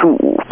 two.